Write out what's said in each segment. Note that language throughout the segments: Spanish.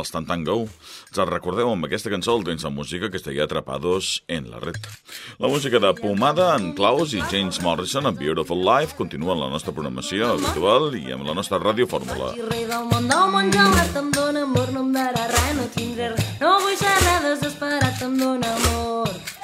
els Tantan Go. Els recordeu amb aquesta cançó el Dents de Música que estaria Atrapados en la red. La música de Pomada, en Klaus i James Morrison amb Beautiful Life continua en la nostra programació habitual i amb la nostra ràdio fórmula. Rei del món del món gelat em dóna amor, no em darà res, no tindré res. No vull ser res desesperat, em dóna amor.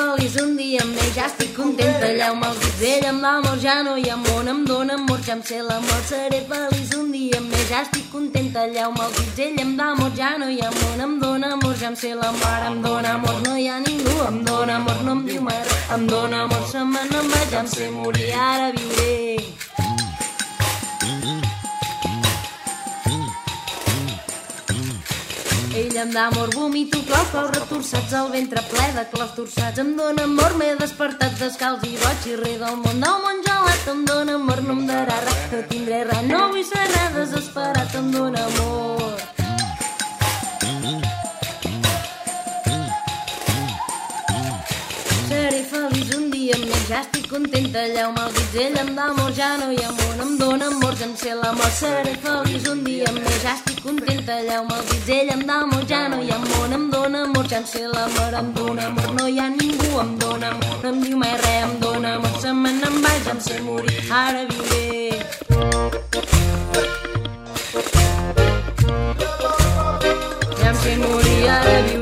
Feliç un dia amb ell, ja estic content, talleu-me el ell amb l'amor, ja no hi ha món, em dóna amor, ja em sé l'amor. Seré feliç un dia amb ell, ja estic contenta, allà-ho el ell em d'amor, ja no hi ha món, em dóna amor, ja em sé la mare, em dóna amor, no hi ha ningú, em dóna amor, no em diu mai res, em dóna amor, se me n'en vaig, ja em sé morir, ara viuré. Ell em dà amor, vomito claus, claus retorçats, el ventre ple de claus torçats. Em dóna amor, m'he despertat descalç i boig i rei del món. Del món gelat em dóna amor, no em darà res, no tindré res, no vull ser res, desesperat em dóna amor. Estic contenta, allà on me'l dits, ell em dà ja no hi ha món, em dóna amor, sé l'amor. Seré feliç un dia més, estic contenta, allà on me'l dits, ell em dà ja no hi ha món, em dóna amor, sé l'amor, em dóna amor, no hi ha ningú, em dóna amor, no em diu mai res, em dóna amor, se me n'en vaig, em sé morir, ara viuré. Ja em sé morir, ara viuré.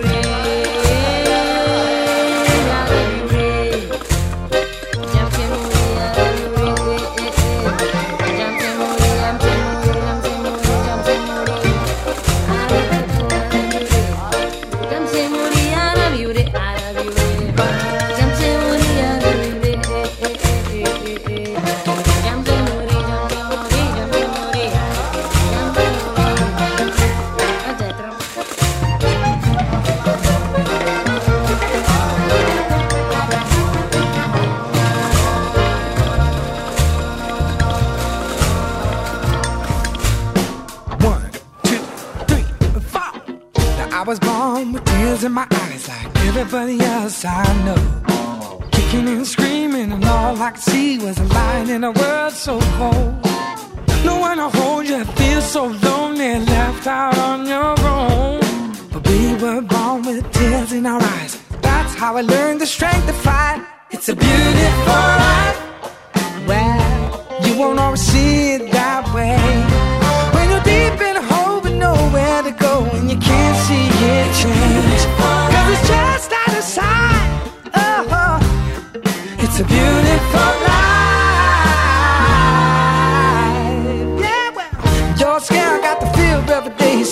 So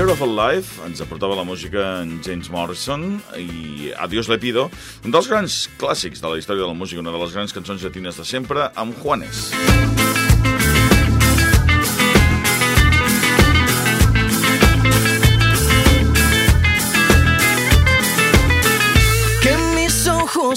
Beautiful Life ens aportava la música en James Morrison i Adiós le pido, un dels grans clàssics de la història de la música, una de les grans cançons llatines de sempre, amb Juanes. Que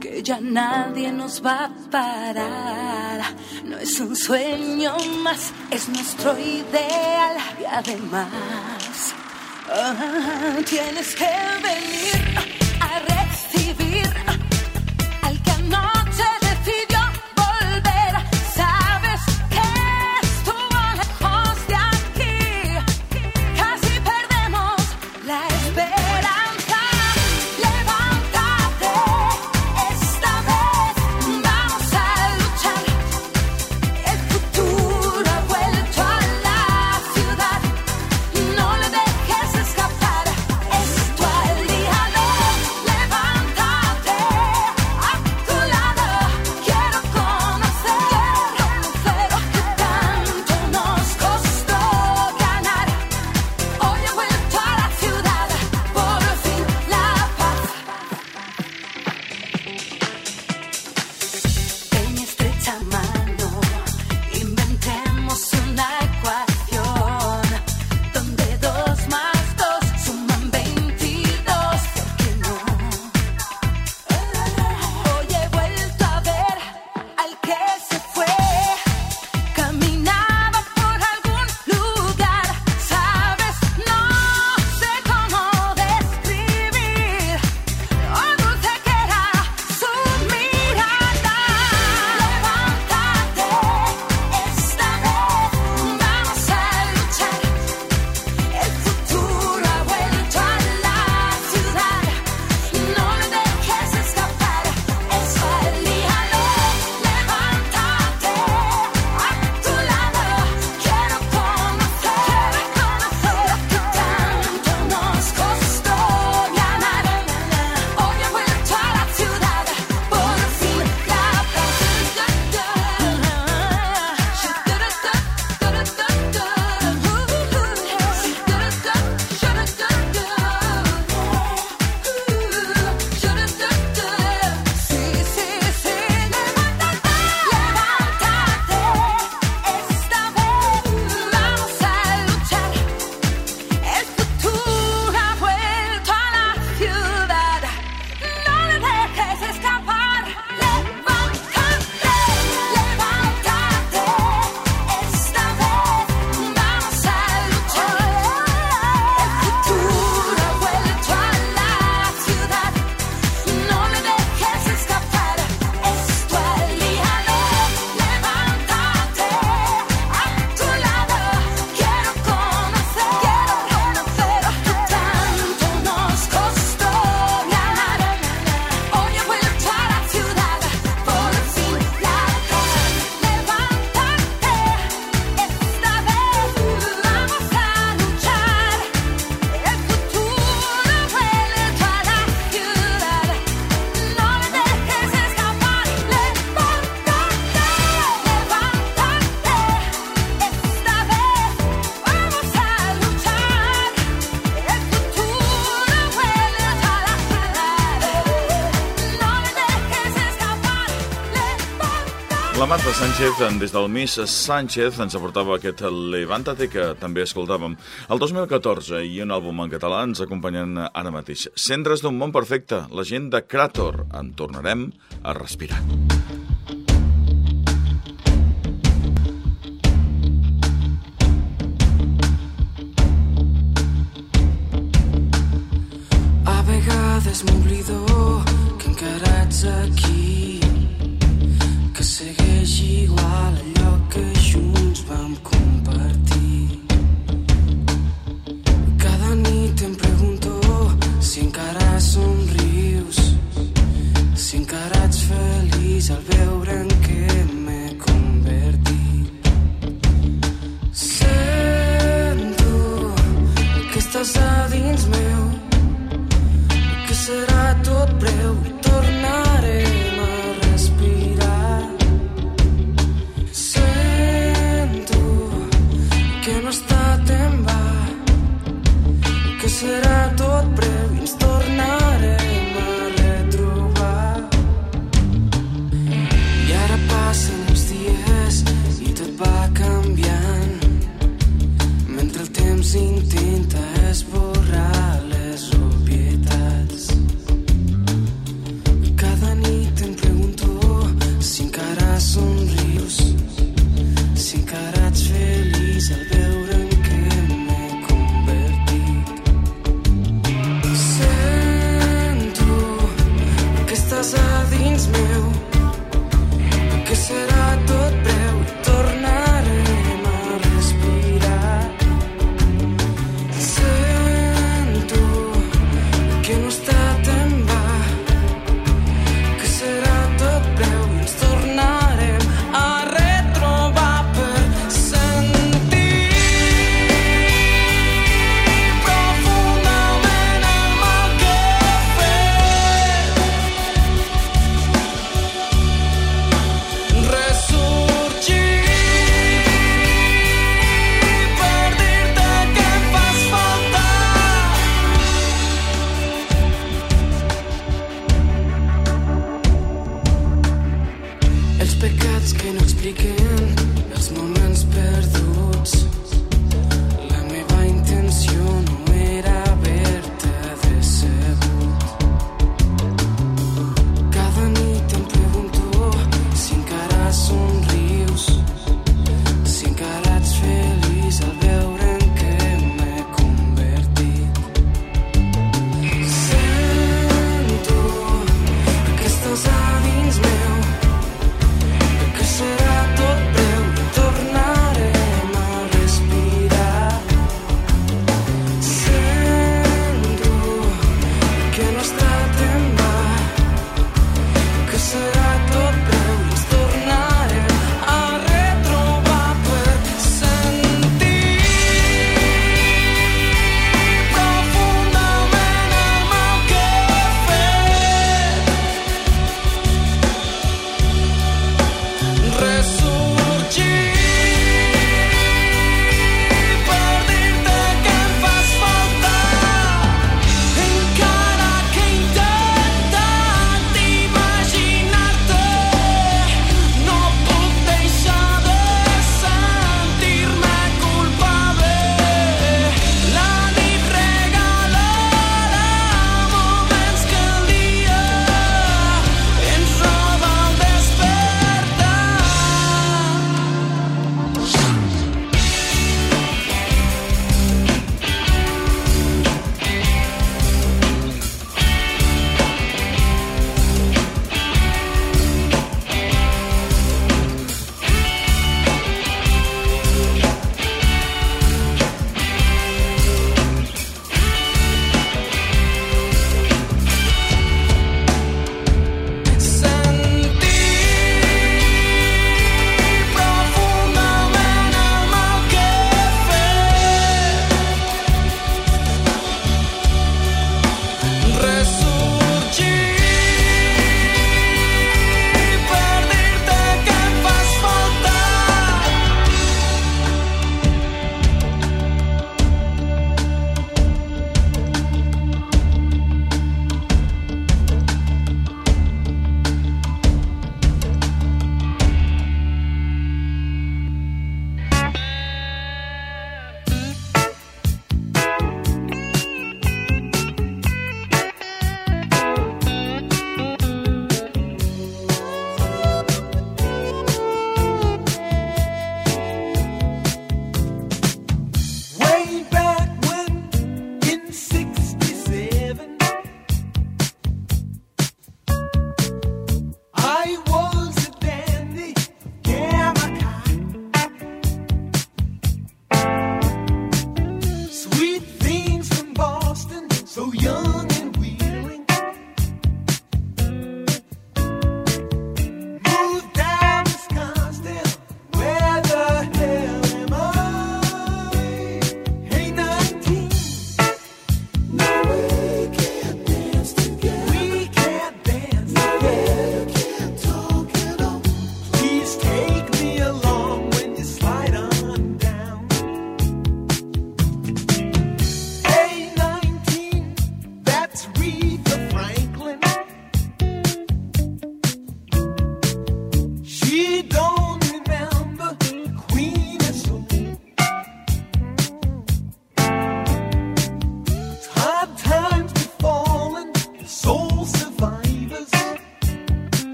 que ya nadie nos va a parar. No es un sueño más, es nuestro ideal. Y además, ah, tienes que venir a Sánchez, des del Miss Sánchez, ens aportava aquest Levantate, que també escoltàvem el 2014, i un àlbum en català ens acompanyen ara mateix. Cendres d'un món perfecte, la gent de Cràtor. En tornarem a respirar. A vegades m'oblido que encara ets aquí que segueix igual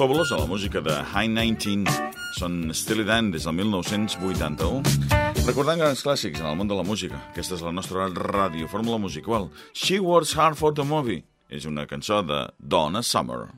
Fabulosa la música de High 19. Són Steely Dan des del 1981. Recordant grans clàssics en el món de la música. Aquesta és la nostra ràdio fórmula musical. She Works Hard for the Movie és una cançó de Donna Summer.